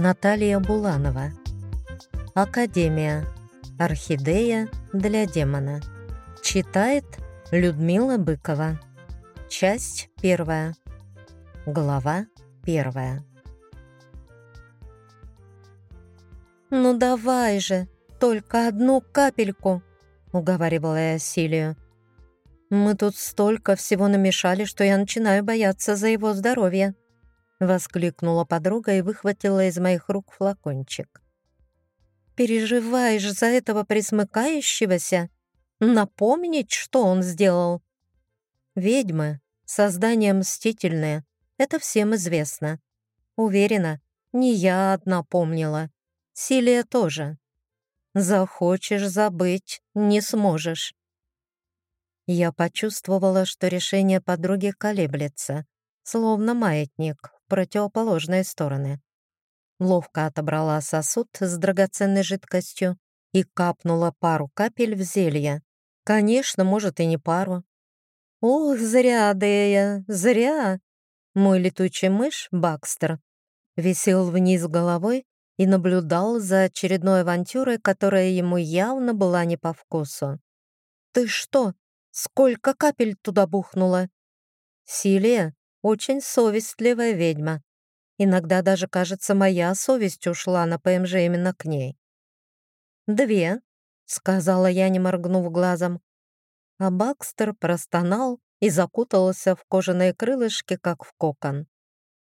Наталья Буланова. Академия. Орхидея для демона. Читает Людмила Быкова. Часть первая. Глава первая. «Ну давай же, только одну капельку!» — уговаривала я Силию. «Мы тут столько всего намешали, что я начинаю бояться за его здоровье», — воскликнула подруга и выхватила из моих рук флакончик. «Переживаешь за этого присмыкающегося? Напомнить, что он сделал?» «Ведьмы — создания мстительные, это всем известно. Уверена, не я одна помнила. Силия тоже. Захочешь забыть, не сможешь». Я почувствовала, что решение подруги колеблется, словно маятник противоположные стороны. Ловко отобрала сосуд с драгоценной жидкостью и капнула пару капель в зелье. Конечно, может и не пару. Ох, зря, Дея, зря. Мой летучий мышь, Бакстер, висел вниз головой и наблюдал за очередной авантюрой, которая ему явно была не по вкусу. «Ты что? Сколько капель туда бухнула?» «Силия, очень совестливая ведьма. Иногда даже, кажется, моя совесть ушла на ПМЖ именно к ней. «Две», — сказала я, не моргнув глазом. А Бакстер простонал и закутался в кожаные крылышки, как в кокон.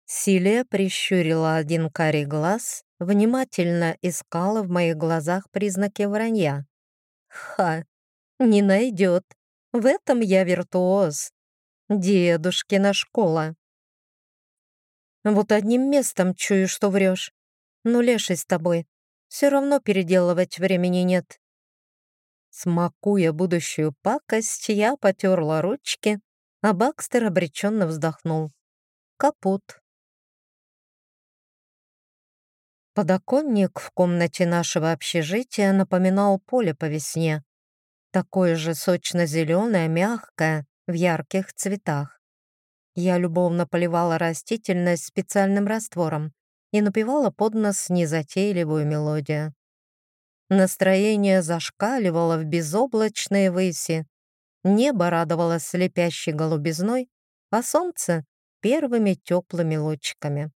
Силия прищурила один карий глаз, внимательно искала в моих глазах признаки вранья. «Ха! Не найдет. В этом я виртуоз. Дедушкина школа. Вот одним местом чую, что врешь. Ну, леший с тобой. Все равно переделывать времени нет. Смакуя будущую пакость, я потерла ручки, а Бакстер обреченно вздохнул. Капут. Подоконник в комнате нашего общежития напоминал поле по весне. Такое же сочно-зеленое, мягкое, в ярких цветах. Я любовно поливала растительность специальным раствором и напевала под нос незатейливую мелодию. Настроение зашкаливало в безоблачные выси, небо радовало слепящей голубизной, а солнце — первыми теплыми лучиками.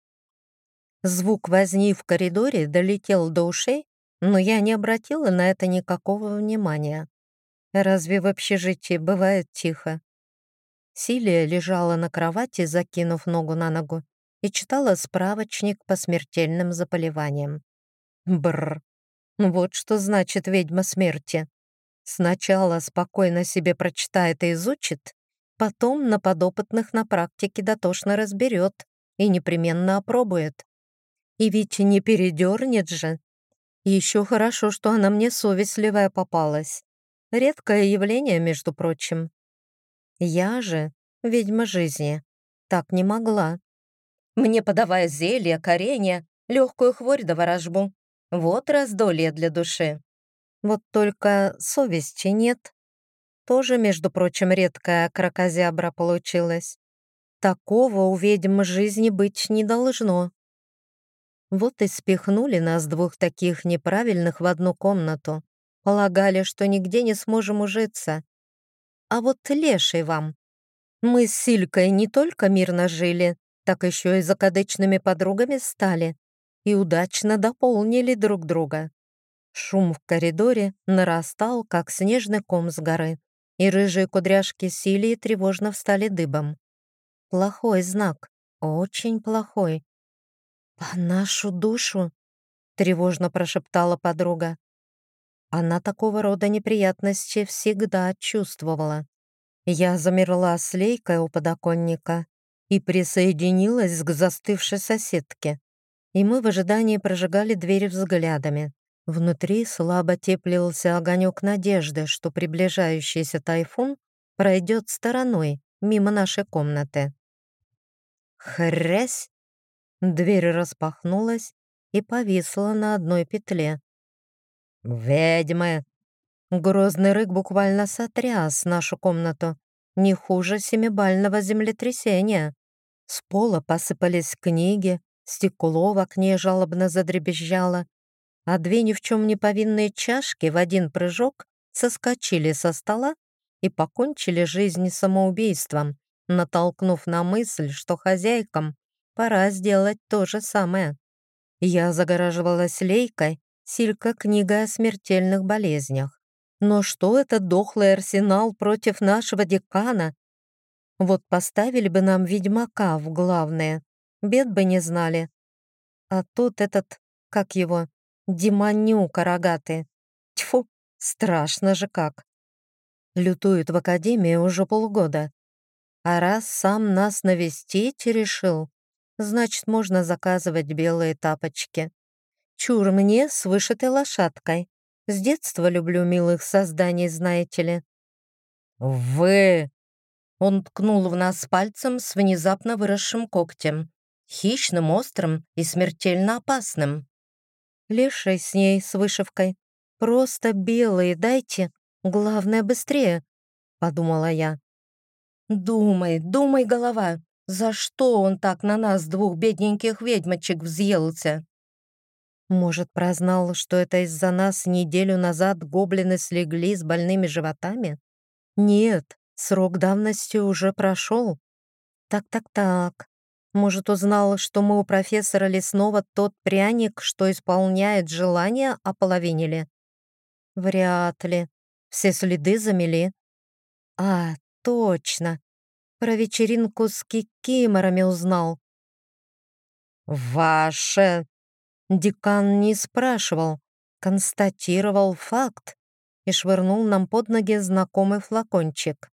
Звук возни в коридоре долетел до ушей, но я не обратила на это никакого внимания. Разве в общежитии бывает тихо? Силия лежала на кровати, закинув ногу на ногу, и читала справочник по смертельным заболеваниям. Бррр. Вот что значит ведьма смерти. Сначала спокойно себе прочитает и изучит, потом на подопытных на практике дотошно разберет и непременно опробует. И ведь не передернет же. еще хорошо, что она мне совестливая попалась. Редкое явление, между прочим. Я же, ведьма жизни, так не могла. Мне подавая зелье, коренья, легкую хворь да ворожбу. Вот раздолье для души. Вот только совести нет. Тоже, между прочим, редкая кракозябра получилась. Такого у ведьм жизни быть не должно. Вот и спихнули нас двух таких неправильных в одну комнату. Полагали, что нигде не сможем ужиться. А вот леший вам. Мы с Силькой не только мирно жили, так еще и закадычными подругами стали и удачно дополнили друг друга. Шум в коридоре нарастал, как снежный ком с горы, и рыжие кудряшки Силии тревожно встали дыбом. Плохой знак, очень плохой. «По нашу душу?» — тревожно прошептала подруга. Она такого рода неприятности всегда чувствовала. Я замерла с лейкой у подоконника и присоединилась к застывшей соседке. И мы в ожидании прожигали двери взглядами. Внутри слабо теплился огонек надежды, что приближающийся тайфун пройдет стороной мимо нашей комнаты. Хрясь! Дверь распахнулась и повисла на одной петле. «Ведьмы!» Грозный рык буквально сотряс нашу комнату, не хуже семибального землетрясения. С пола посыпались книги, стекло в окне жалобно задребезжало, а две ни в чем не повинные чашки в один прыжок соскочили со стола и покончили жизнь самоубийством, натолкнув на мысль, что хозяйкам пора сделать то же самое. Я загораживалась лейкой, Силька книга о смертельных болезнях. Но что этот дохлый арсенал против нашего декана? Вот поставили бы нам ведьмака в главное, бед бы не знали. А тут этот, как его, демонюка рогатый. Тьфу, страшно же как. Лютует в академии уже полгода. А раз сам нас навестить решил, значит, можно заказывать белые тапочки. Чур мне с вышитой лошадкой. С детства люблю милых созданий, знаете ли». «Вы!» Он ткнул в нас пальцем с внезапно выросшим когтем. Хищным, острым и смертельно опасным. Леший с ней, с вышивкой. «Просто белые дайте, главное быстрее», — подумала я. «Думай, думай, голова, за что он так на нас, двух бедненьких ведьмочек, взъелся?» Может, прознал, что это из-за нас неделю назад гоблины слегли с больными животами? Нет, срок давности уже прошел. Так-так-так. Может, узнал, что мы у профессора Лесного тот пряник, что исполняет желания, ополовинили? Вряд ли. Все следы замели. А, точно. Про вечеринку с кикиморами узнал. «Ваше!» Декан не спрашивал, констатировал факт и швырнул нам под ноги знакомый флакончик.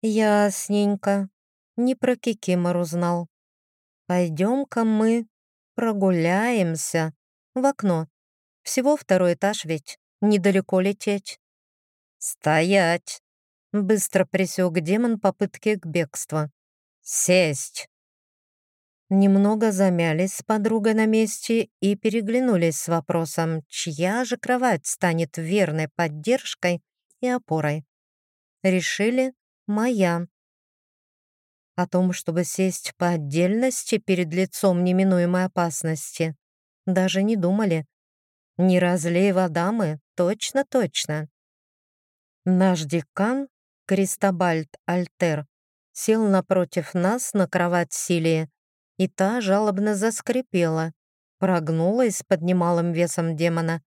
Ясненько, не про Кикимор узнал. Пойдем-ка мы прогуляемся в окно. Всего второй этаж ведь, недалеко лететь. Стоять! Быстро пресек демон попытки к бегству. Сесть! Немного замялись с подругой на месте и переглянулись с вопросом, чья же кровать станет верной поддержкой и опорой. Решили «моя». О том, чтобы сесть по отдельности перед лицом неминуемой опасности, даже не думали. Не разлей вода мы, точно-точно. Наш декан, Кристобальд Альтер, сел напротив нас на кровать Силии и та жалобно заскрипела, прогнулась под немалым весом демона,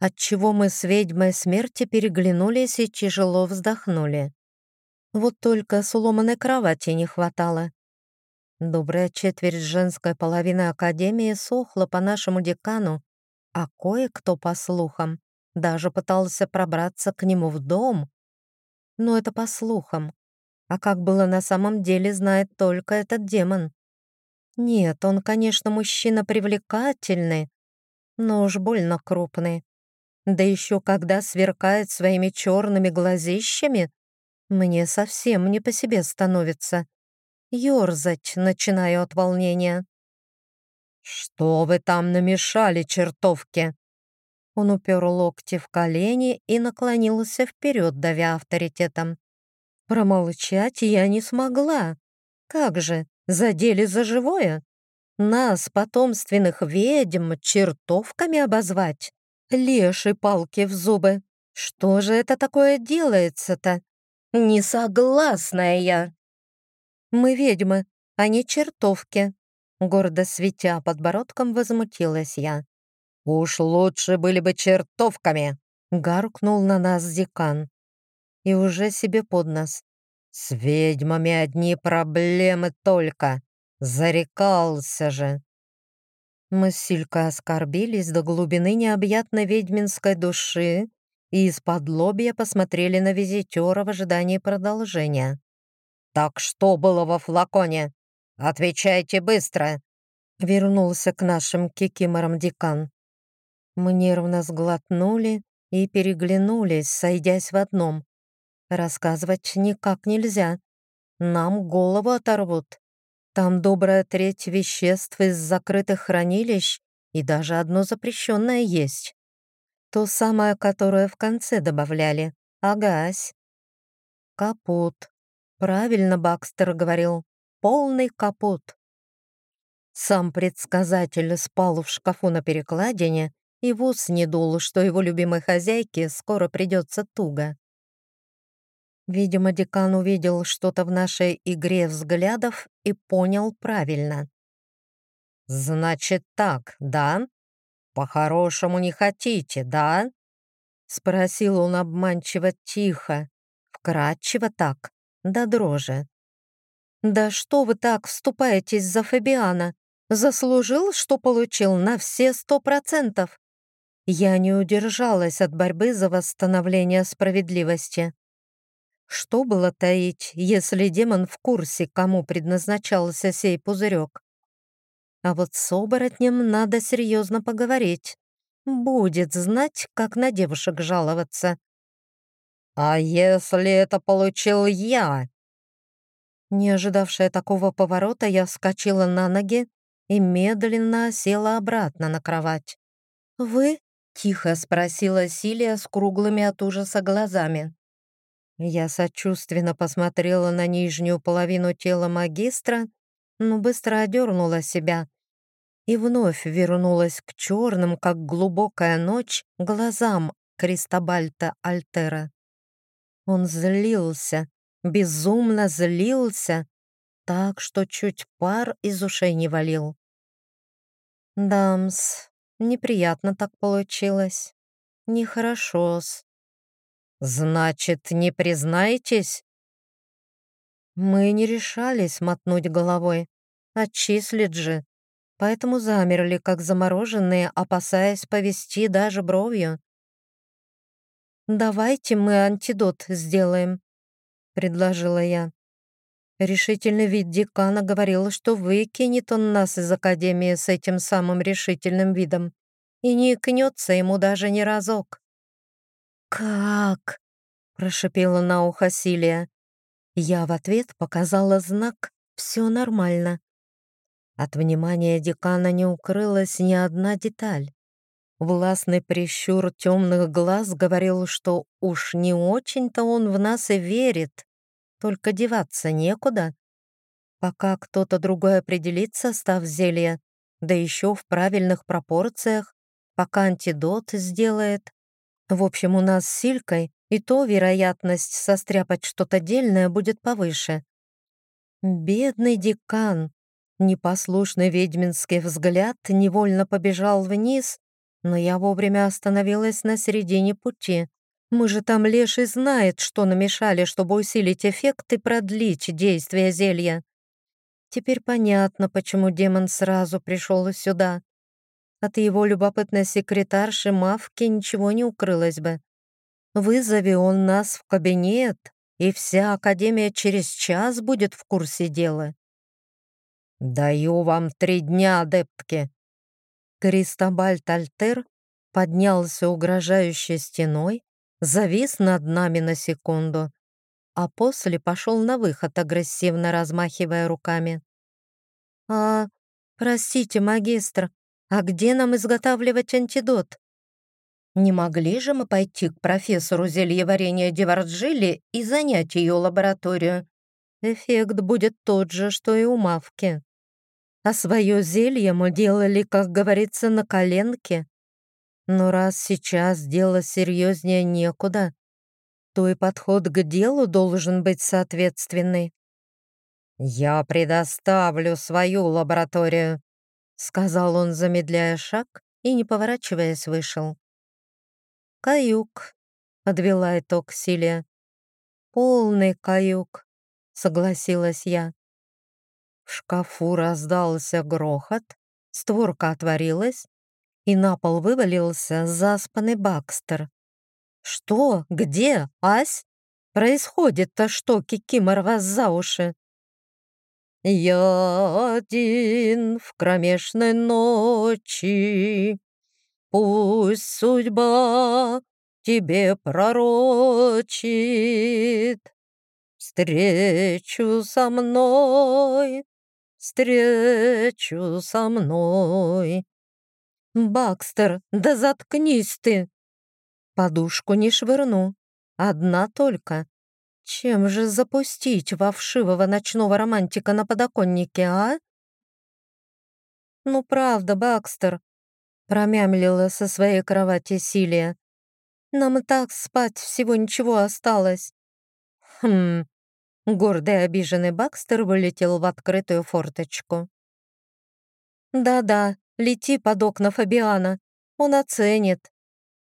отчего мы с ведьмой смерти переглянулись и тяжело вздохнули. Вот только сломанной кровати не хватало. Добрая четверть женской половины Академии сохла по нашему декану, а кое-кто, по слухам, даже пытался пробраться к нему в дом. Но это по слухам. А как было на самом деле, знает только этот демон. Нет, он, конечно, мужчина привлекательный, но уж больно крупный. Да еще когда сверкает своими черными глазищами, мне совсем не по себе становится. Ёрзать начинаю от волнения. «Что вы там намешали, чертовки?» Он упер локти в колени и наклонился вперед, давя авторитетом. Промолчать я не смогла. Как же, Задели за живое? Нас, потомственных ведьм, чертовками обозвать? Леши палки в зубы. Что же это такое делается-то? Не согласная я. Мы ведьмы, а не чертовки. Гордо светя подбородком, возмутилась я. «Уж лучше были бы чертовками!» Гаркнул на нас декан. И уже себе под нос. С ведьмами одни проблемы только. Зарекался же. Мы с Силькой оскорбились до глубины необъятной ведьминской души и из-под лобья посмотрели на визитера в ожидании продолжения. «Так что было во флаконе? Отвечайте быстро!» Вернулся к нашим кикиморам декан. Мы нервно сглотнули и переглянулись, сойдясь в одном. Рассказывать никак нельзя. Нам голову оторвут. Там добрая треть веществ из закрытых хранилищ и даже одно запрещенное есть. То самое, которое в конце добавляли. Агась. Капут. Правильно Бакстер говорил. Полный капут. Сам предсказатель спал в шкафу на перекладине и в ус не дул, что его любимой хозяйке скоро придется туго. Видимо, декан увидел что-то в нашей игре взглядов и понял правильно. «Значит так, да? По-хорошему не хотите, да?» Спросил он обманчиво тихо, вкрадчиво так, до дрожи. «Да что вы так вступаетесь за Фабиана? Заслужил, что получил на все сто процентов?» Я не удержалась от борьбы за восстановление справедливости. Что было таить, если демон в курсе, кому предназначался сей пузырек? А вот с оборотнем надо серьезно поговорить. Будет знать, как на девушек жаловаться. «А если это получил я?» Не ожидавшая такого поворота, я вскочила на ноги и медленно села обратно на кровать. «Вы?» — тихо спросила Силия с круглыми от ужаса глазами. Я сочувственно посмотрела на нижнюю половину тела магистра, но быстро одернула себя и вновь вернулась к черным, как глубокая ночь, глазам Кристобальта Альтера. Он злился, безумно злился, так что чуть пар из ушей не валил. Дамс, неприятно так получилось. Нехорошо-с. «Значит, не признаетесь?» Мы не решались мотнуть головой. Отчислит же. Поэтому замерли, как замороженные, опасаясь повести даже бровью. «Давайте мы антидот сделаем», — предложила я. Решительный вид декана говорил, что выкинет он нас из академии с этим самым решительным видом и не икнется ему даже ни разок. «Как?» — прошипела на ухо Силия. Я в ответ показала знак «Все нормально». От внимания декана не укрылась ни одна деталь. Властный прищур темных глаз говорил, что уж не очень-то он в нас и верит, только деваться некуда. Пока кто-то другой определится, став зелье, да еще в правильных пропорциях, пока антидот сделает, в общем, у нас с Силькой и то вероятность состряпать что-то дельное будет повыше. Бедный декан. Непослушный ведьминский взгляд невольно побежал вниз, но я вовремя остановилась на середине пути. Мы же там леший знает, что намешали, чтобы усилить эффект и продлить действие зелья. Теперь понятно, почему демон сразу пришел сюда. От его любопытной секретарши Мавки ничего не укрылось бы. Вызови он нас в кабинет, и вся Академия через час будет в курсе дела. «Даю вам три дня, адептки!» Кристобальт Альтер поднялся угрожающей стеной, завис над нами на секунду, а после пошел на выход, агрессивно размахивая руками. «А, простите, магистр, а где нам изготавливать антидот? Не могли же мы пойти к профессору зельеварения Деварджили и занять ее лабораторию? Эффект будет тот же, что и у Мавки. А свое зелье мы делали, как говорится, на коленке. Но раз сейчас дело серьезнее некуда, то и подход к делу должен быть соответственный. «Я предоставлю свою лабораторию», сказал он, замедляя шаг и, не поворачиваясь, вышел. «Каюк», — подвела итог Силия. «Полный каюк», — согласилась я. В шкафу раздался грохот, створка отворилась, и на пол вывалился заспанный Бакстер. «Что? Где? Ась? Происходит-то что, Кикимор вас за уши?» Я один в кромешной ночи, Пусть судьба тебе пророчит Встречу со мной, встречу со мной. Бакстер, да заткнись ты! Подушку не швырну, одна только. Чем же запустить во вшивого ночного романтика на подоконнике, а? «Ну правда, Бакстер», — промямлила со своей кровати Силия. «Нам и так спать всего ничего осталось». «Хм...» Гордый обиженный Бакстер вылетел в открытую форточку. «Да-да, лети под окна Фабиана, он оценит».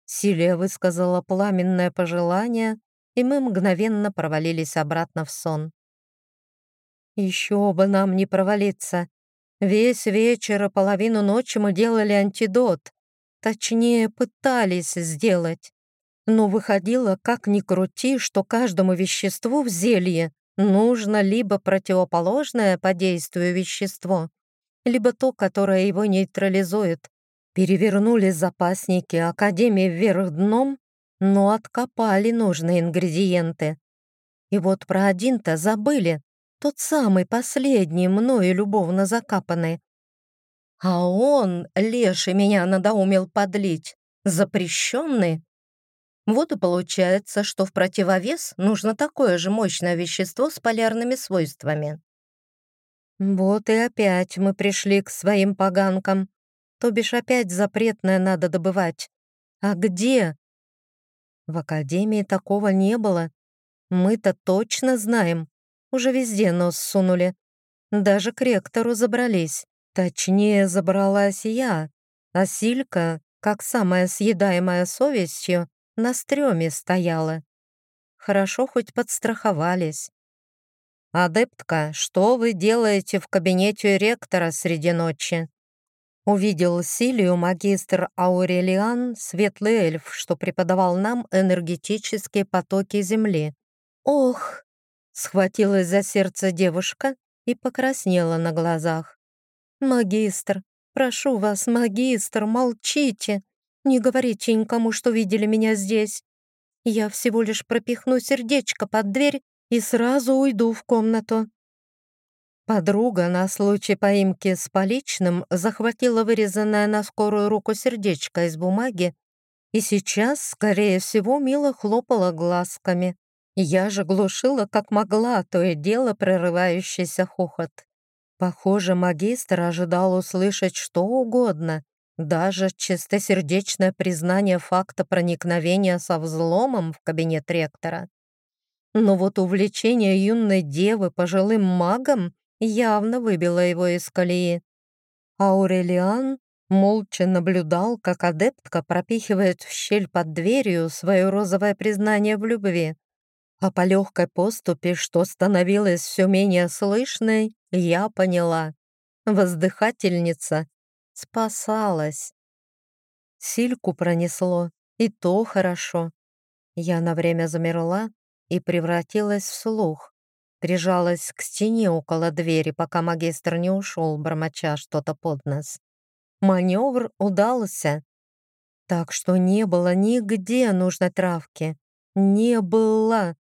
Силия высказала пламенное пожелание, и мы мгновенно провалились обратно в сон. Еще бы нам не провалиться. Весь вечер и половину ночи мы делали антидот. Точнее, пытались сделать. Но выходило, как ни крути, что каждому веществу в зелье нужно либо противоположное по действию вещество, либо то, которое его нейтрализует. Перевернули запасники Академии вверх дном, но откопали нужные ингредиенты. И вот про один-то забыли, тот самый последний, мною любовно закапанный. А он, леший, меня надоумел подлить, запрещенный. Вот и получается, что в противовес нужно такое же мощное вещество с полярными свойствами. Вот и опять мы пришли к своим поганкам. То бишь опять запретное надо добывать. А где? В академии такого не было. Мы-то точно знаем. Уже везде нос сунули. Даже к ректору забрались. Точнее, забралась я. А Силька, как самая съедаемая совестью, на стреме стояла. Хорошо хоть подстраховались. «Адептка, что вы делаете в кабинете ректора среди ночи?» Увидел Силию магистр Аурелиан, светлый эльф, что преподавал нам энергетические потоки Земли. «Ох!» Схватилась за сердце девушка и покраснела на глазах. «Магистр, прошу вас, магистр, молчите! Не говорите никому, что видели меня здесь. Я всего лишь пропихну сердечко под дверь и сразу уйду в комнату». Подруга на случай поимки с поличным захватила вырезанное на скорую руку сердечко из бумаги и сейчас, скорее всего, мило хлопала глазками. Я же глушила как могла то и дело прерывающийся хохот. Похоже, магистр ожидал услышать что угодно, даже чистосердечное признание факта проникновения со взломом в кабинет ректора. Но вот увлечение юной девы пожилым магом явно выбило его из колеи. Аурелиан молча наблюдал, как адептка пропихивает в щель под дверью свое розовое признание в любви. А по легкой поступе, что становилось все менее слышной, я поняла. Воздыхательница спасалась. Сильку пронесло, и то хорошо. Я на время замерла и превратилась в слух. Прижалась к стене около двери, пока магистр не ушел, бормоча что-то под нос. Маневр удался. Так что не было нигде нужной травки. Не было.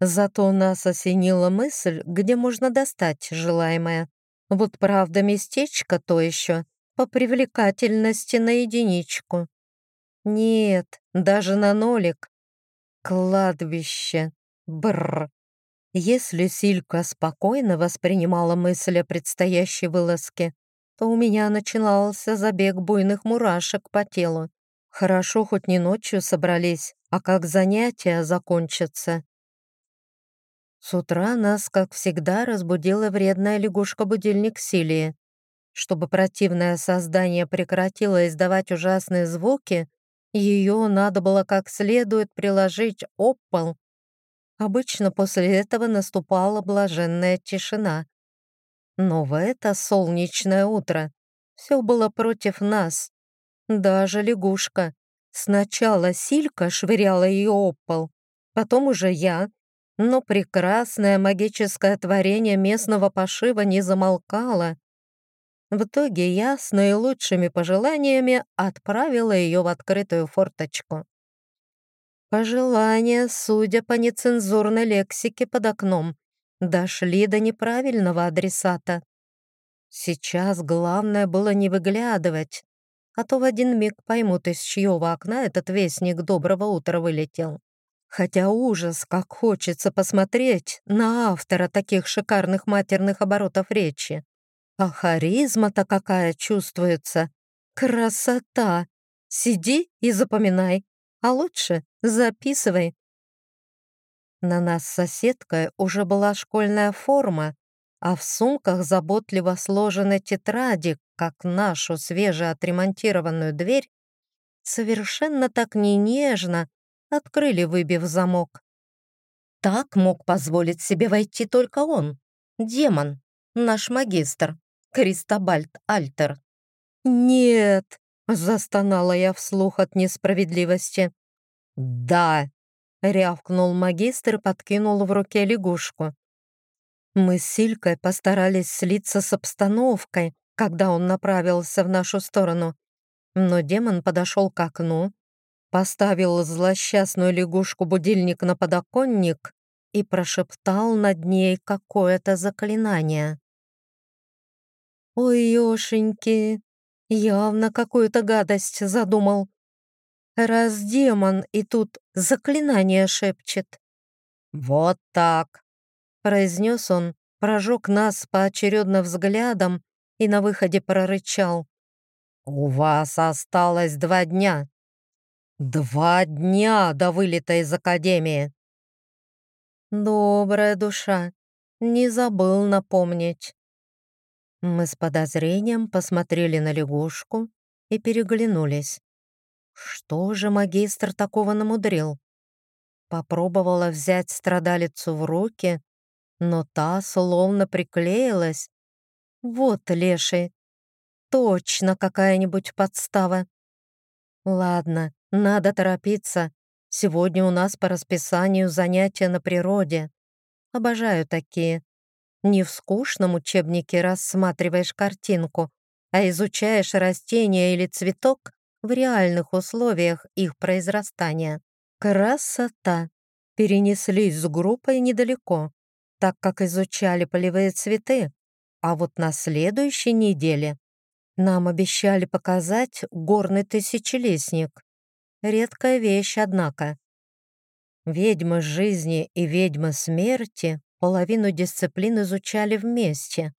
Зато нас осенила мысль, где можно достать желаемое. Вот правда местечко то еще, по привлекательности на единичку. Нет, даже на нолик. Кладбище. Бррр. Если Силька спокойно воспринимала мысль о предстоящей вылазке, то у меня начинался забег буйных мурашек по телу. Хорошо, хоть не ночью собрались, а как занятия закончатся. С утра нас, как всегда, разбудила вредная лягушка-будильник Силии. Чтобы противное создание прекратило издавать ужасные звуки, ее надо было как следует приложить об. Обычно после этого наступала блаженная тишина. Но в это солнечное утро все было против нас. Даже лягушка. Сначала Силька швыряла ее об пол, потом уже я, но прекрасное магическое творение местного пошива не замолкало. В итоге я с наилучшими пожеланиями отправила ее в открытую форточку. Пожелания, судя по нецензурной лексике под окном, дошли до неправильного адресата. Сейчас главное было не выглядывать, а то в один миг поймут, из чьего окна этот вестник доброго утра вылетел. Хотя ужас, как хочется посмотреть на автора таких шикарных матерных оборотов речи. А харизма-то какая чувствуется! Красота! Сиди и запоминай, а лучше записывай. На нас соседкой уже была школьная форма, а в сумках заботливо сложены тетради, как нашу свежеотремонтированную дверь, совершенно так не нежно открыли, выбив замок. Так мог позволить себе войти только он, демон, наш магистр, Кристобальд Альтер. «Нет!» — застонала я вслух от несправедливости. «Да!» — рявкнул магистр и подкинул в руке лягушку. Мы с Силькой постарались слиться с обстановкой, когда он направился в нашу сторону. Но демон подошел к окну, поставил злосчастную лягушку-будильник на подоконник и прошептал над ней какое-то заклинание. «Ой, ёшеньки, явно какую-то гадость задумал. Раз демон и тут заклинание шепчет». «Вот так», — произнес он, прожег нас поочередно взглядом и на выходе прорычал. «У вас осталось два дня. Два дня до вылета из Академии!» Добрая душа, не забыл напомнить. Мы с подозрением посмотрели на лягушку и переглянулись. Что же магистр такого намудрил? Попробовала взять страдалицу в руки, но та словно приклеилась. Вот леший. Точно какая-нибудь подстава. Ладно, надо торопиться. Сегодня у нас по расписанию занятия на природе. Обожаю такие. Не в скучном учебнике рассматриваешь картинку, а изучаешь растение или цветок в реальных условиях их произрастания. Красота! Перенеслись с группой недалеко, так как изучали полевые цветы, а вот на следующей неделе нам обещали показать горный тысячелистник. Редкая вещь, однако. Ведьмы жизни и ведьмы смерти половину дисциплин изучали вместе.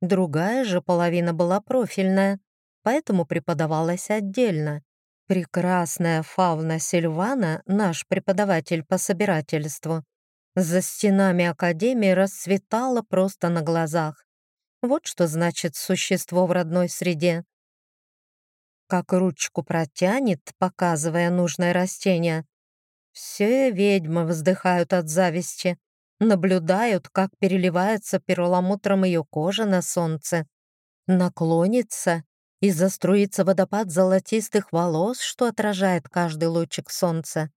Другая же половина была профильная, поэтому преподавалась отдельно. Прекрасная фауна Сильвана, наш преподаватель по собирательству, за стенами Академии расцветала просто на глазах. Вот что значит существо в родной среде. Как ручку протянет, показывая нужное растение. Все ведьмы вздыхают от зависти наблюдают, как переливается перламутром ее кожа на солнце, наклонится и заструится водопад золотистых волос, что отражает каждый лучик солнца.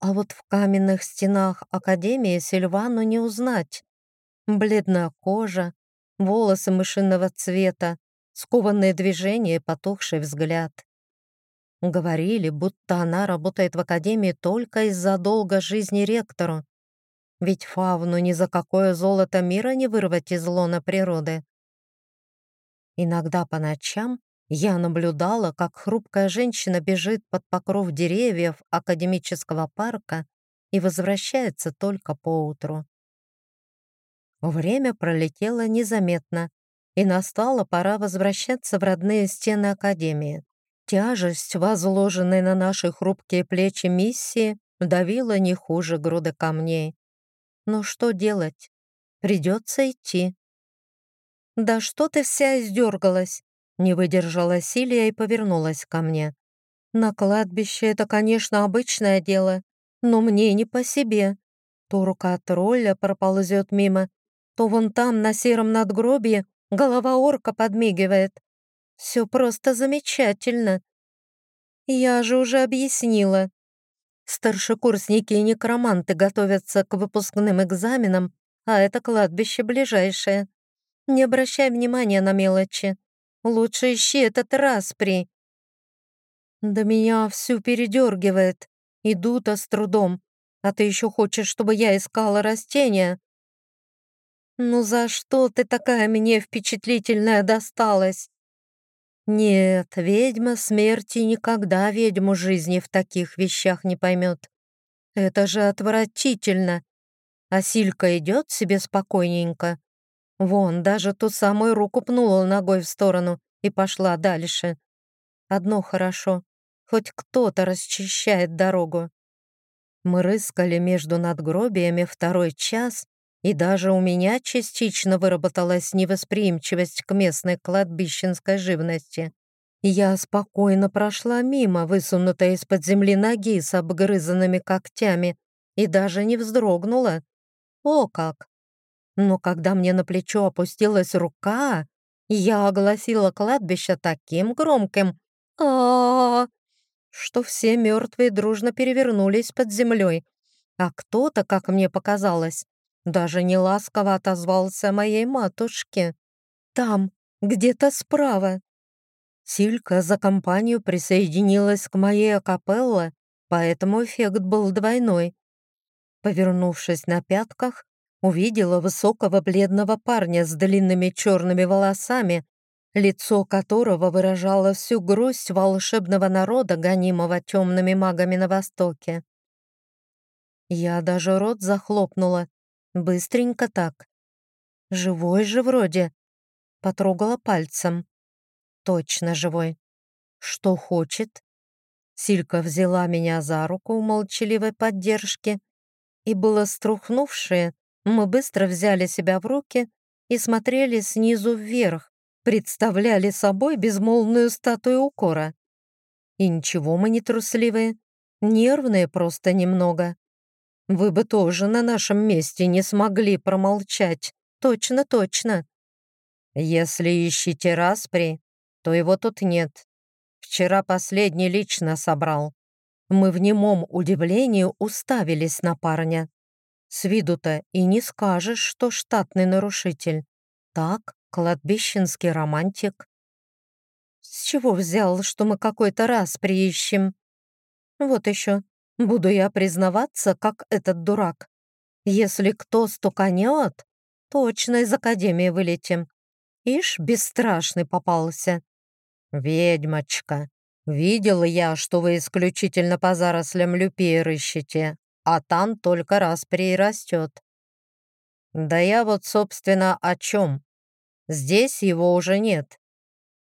А вот в каменных стенах Академии Сильвану не узнать. Бледная кожа, волосы мышиного цвета, скованные движения и потухший взгляд. Говорили, будто она работает в Академии только из-за долга жизни ректору, ведь фауну ни за какое золото мира не вырвать из лона природы. Иногда по ночам я наблюдала, как хрупкая женщина бежит под покров деревьев академического парка и возвращается только поутру. Время пролетело незаметно, и настала пора возвращаться в родные стены Академии. Тяжесть, возложенная на наши хрупкие плечи миссии, давила не хуже груды камней. Но что делать? Придется идти. «Да что ты вся издергалась?» Не выдержала Силия и повернулась ко мне. «На кладбище это, конечно, обычное дело, но мне не по себе. То рука тролля проползет мимо, то вон там, на сером надгробье, голова орка подмигивает. Все просто замечательно. Я же уже объяснила. Старшекурсники и некроманты готовятся к выпускным экзаменам, а это кладбище ближайшее. Не обращай внимания на мелочи. Лучше ищи этот распри. Да меня всю передергивает. Иду-то с трудом. А ты еще хочешь, чтобы я искала растения? Ну за что ты такая мне впечатлительная досталась? Нет, ведьма смерти никогда ведьму жизни в таких вещах не поймет. Это же отвратительно. А Силька идет себе спокойненько. Вон, даже ту самую руку пнула ногой в сторону и пошла дальше. Одно хорошо, хоть кто-то расчищает дорогу. Мы рыскали между надгробиями второй час, и даже у меня частично выработалась невосприимчивость к местной кладбищенской живности. Я спокойно прошла мимо, высунутая из-под земли ноги с обгрызанными когтями, и даже не вздрогнула. О как! Но когда мне на плечо опустилась рука, я огласила кладбище таким громким а, что все мертвые дружно перевернулись под землей, а кто-то, как мне показалось, даже не ласково отозвался моей матушке. Там, где-то справа. Силька за компанию присоединилась к моей акапелле, поэтому эффект был двойной. Повернувшись на пятках, увидела высокого бледного парня с длинными черными волосами, лицо которого выражало всю грусть волшебного народа, гонимого темными магами на Востоке. Я даже рот захлопнула, быстренько так. Живой же вроде. Потрогала пальцем. Точно живой. Что хочет? Силька взяла меня за руку у молчаливой поддержки, и было струхнувшее, мы быстро взяли себя в руки и смотрели снизу вверх, представляли собой безмолвную статую укора. И ничего мы не трусливые, нервные просто немного. Вы бы тоже на нашем месте не смогли промолчать. Точно-точно. Если ищете распри, то его тут нет. Вчера последний лично собрал. Мы в немом удивлении уставились на парня. С виду-то и не скажешь, что штатный нарушитель. Так, кладбищенский романтик. С чего взял, что мы какой-то раз приищем? Вот еще, буду я признаваться, как этот дурак. Если кто стуканет, точно из академии вылетим. Ишь, бесстрашный попался. «Ведьмочка, видела я, что вы исключительно по зарослям люпеи рыщете, а там только раз прирастет». «Да я вот, собственно, о чем. Здесь его уже нет.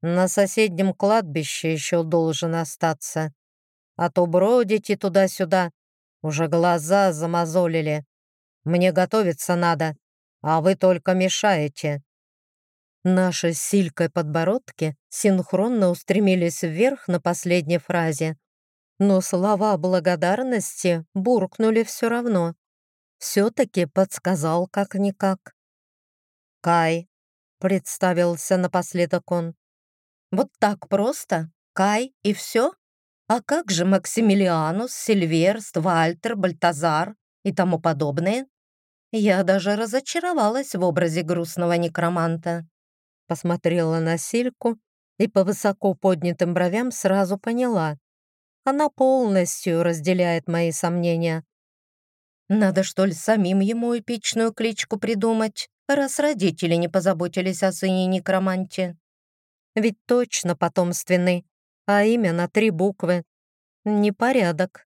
На соседнем кладбище еще должен остаться. А то бродите туда-сюда, уже глаза замазолили. Мне готовиться надо, а вы только мешаете». Наши с Силькой подбородки синхронно устремились вверх на последней фразе. Но слова благодарности буркнули все равно. Все-таки подсказал как-никак. «Кай», — представился напоследок он. «Вот так просто? Кай и все? А как же Максимилианус, Сильверст, Вальтер, Бальтазар и тому подобное?» Я даже разочаровалась в образе грустного некроманта посмотрела на Сильку и по высоко поднятым бровям сразу поняла. Она полностью разделяет мои сомнения. Надо, что ли, самим ему эпичную кличку придумать, раз родители не позаботились о сыне некроманте. Ведь точно потомственный, а имя на три буквы. Непорядок.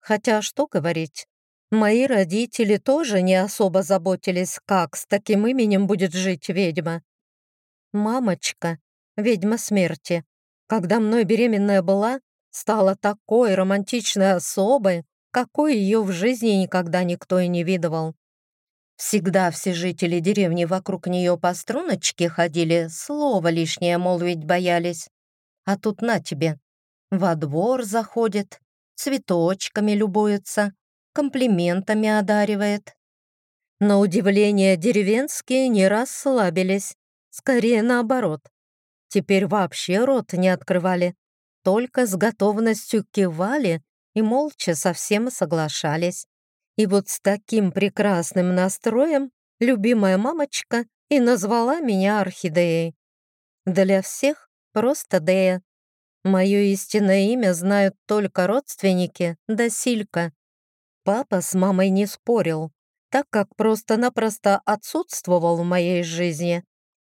Хотя что говорить, мои родители тоже не особо заботились, как с таким именем будет жить ведьма. Мамочка, ведьма смерти, когда мной беременная была, стала такой романтичной особой, какой ее в жизни никогда никто и не видывал. Всегда все жители деревни вокруг нее по струночке ходили, слово лишнее молвить боялись. А тут на тебе. Во двор заходит, цветочками любуется, комплиментами одаривает. На удивление деревенские не расслабились. Скорее наоборот. Теперь вообще рот не открывали, только с готовностью кивали и молча со всем соглашались. И вот с таким прекрасным настроем любимая мамочка и назвала меня Орхидеей. Для всех просто Дея. Мое истинное имя знают только родственники да Силька. Папа с мамой не спорил, так как просто-напросто отсутствовал в моей жизни.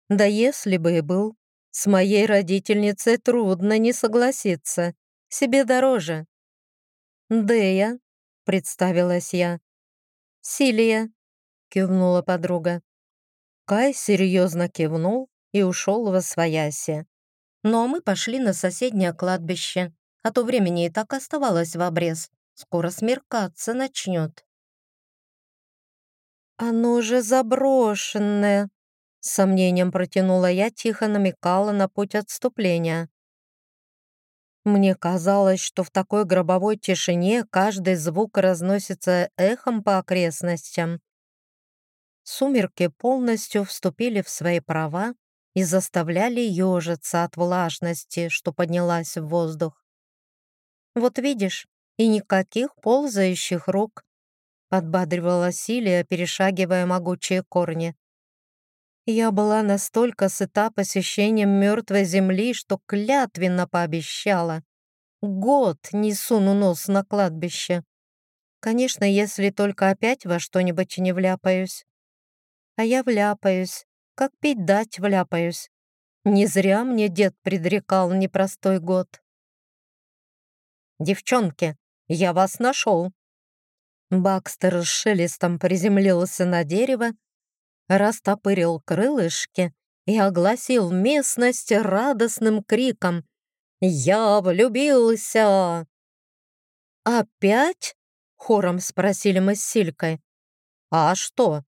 Да если бы и был, с моей родительницей трудно не согласиться. Себе дороже. «Дея», — представилась я. «Силия», — кивнула подруга. Кай серьезно кивнул и ушел во свояси. Ну а мы пошли на соседнее кладбище, а то времени и так оставалось в обрез. Скоро смеркаться начнет. «Оно же заброшенное!» Сомнением протянула я, тихо намекала на путь отступления. Мне казалось, что в такой гробовой тишине каждый звук разносится эхом по окрестностям. Сумерки полностью вступили в свои права и заставляли ежиться от влажности, что поднялась в воздух. «Вот видишь, и никаких ползающих рук», подбадривала Силия, перешагивая могучие корни. Я была настолько сыта посещением мертвой земли, что клятвенно пообещала. Год не суну нос на кладбище. Конечно, если только опять во что-нибудь не вляпаюсь. А я вляпаюсь, как пить дать вляпаюсь. Не зря мне дед предрекал непростой год. «Девчонки, я вас нашел!» Бакстер с шелестом приземлился на дерево, растопырил крылышки и огласил местность радостным криком «Я влюбился!» «Опять?» — хором спросили мы с Силькой. «А что?»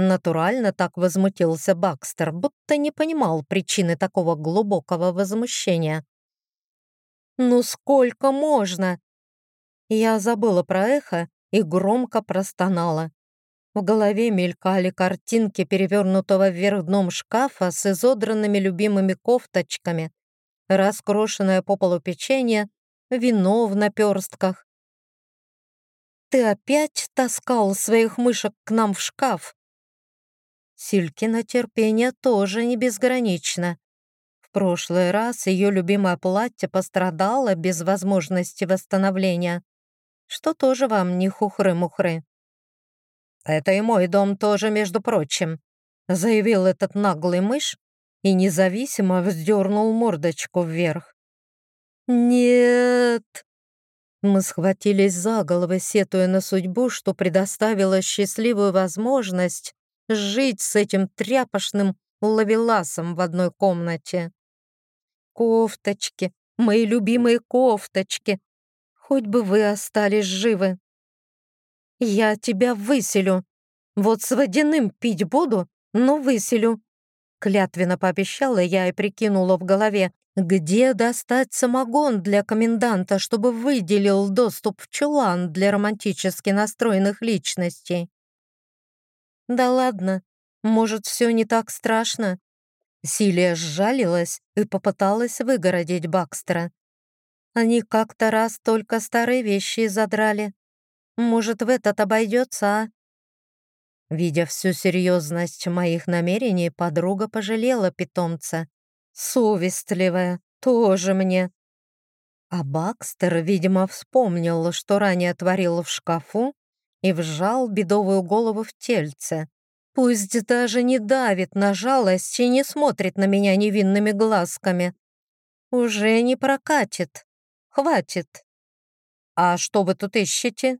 Натурально так возмутился Бакстер, будто не понимал причины такого глубокого возмущения. «Ну сколько можно?» Я забыла про эхо и громко простонала. В голове мелькали картинки перевернутого вверх дном шкафа с изодранными любимыми кофточками, раскрошенное по полу печенье, вино в наперстках. «Ты опять таскал своих мышек к нам в шкаф?» Силькино терпение тоже не безгранично. В прошлый раз ее любимое платье пострадало без возможности восстановления, что тоже вам не хухры-мухры. «Это и мой дом тоже, между прочим», заявил этот наглый мышь и независимо вздернул мордочку вверх. «Нет!» Мы схватились за головы, сетуя на судьбу, что предоставила счастливую возможность жить с этим тряпошным лавеласом в одной комнате. Кофточки, мои любимые кофточки. Хоть бы вы остались живы. Я тебя выселю. Вот с водяным пить буду, но выселю. Клятвенно пообещала я и прикинула в голове, где достать самогон для коменданта, чтобы выделил доступ в чулан для романтически настроенных личностей. «Да ладно, может, все не так страшно?» Силия сжалилась и попыталась выгородить Бакстера. Они как-то раз только старые вещи задрали. Может, в этот обойдется, а? Видя всю серьезность моих намерений, подруга пожалела питомца. Совестливая, тоже мне. А Бакстер, видимо, вспомнил, что ранее творил в шкафу и вжал бедовую голову в тельце. Пусть даже не давит на жалость и не смотрит на меня невинными глазками. Уже не прокатит. Хватит. «А что вы тут ищете?»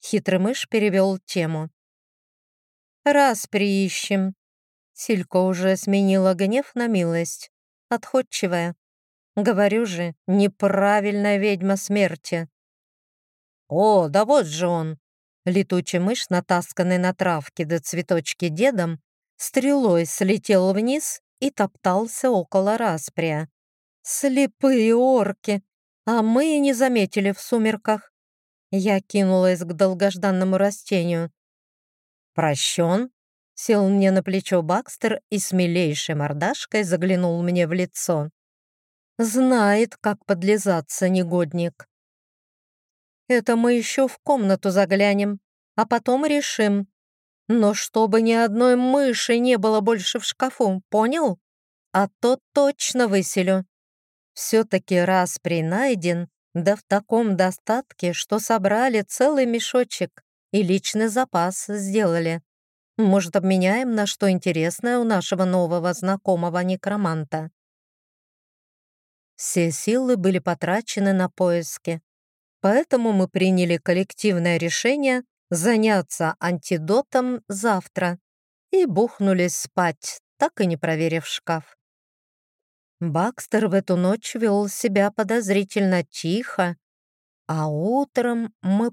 Хитрый мышь перевел тему. «Раз приищем». Силька уже сменила гнев на милость. Отходчивая. Говорю же, неправильная ведьма смерти. «О, да вот же он!» Летучий мышь, натасканный на травке до цветочки дедом, стрелой слетел вниз и топтался около расприя. Слепые орки! А мы и не заметили в сумерках. Я кинулась к долгожданному растению. «Прощен?» — сел мне на плечо Бакстер и с милейшей мордашкой заглянул мне в лицо. «Знает, как подлизаться негодник». Это мы еще в комнату заглянем, а потом решим. Но чтобы ни одной мыши не было больше в шкафу, понял? А то точно выселю. Все-таки раз принайден, да в таком достатке, что собрали целый мешочек и личный запас сделали. Может, обменяем на что интересное у нашего нового знакомого некроманта. Все силы были потрачены на поиски. Поэтому мы приняли коллективное решение заняться антидотом завтра. и бухнулись спать, так и не проверив шкаф. Бакстер в эту ночь вел себя подозрительно тихо, а утром мы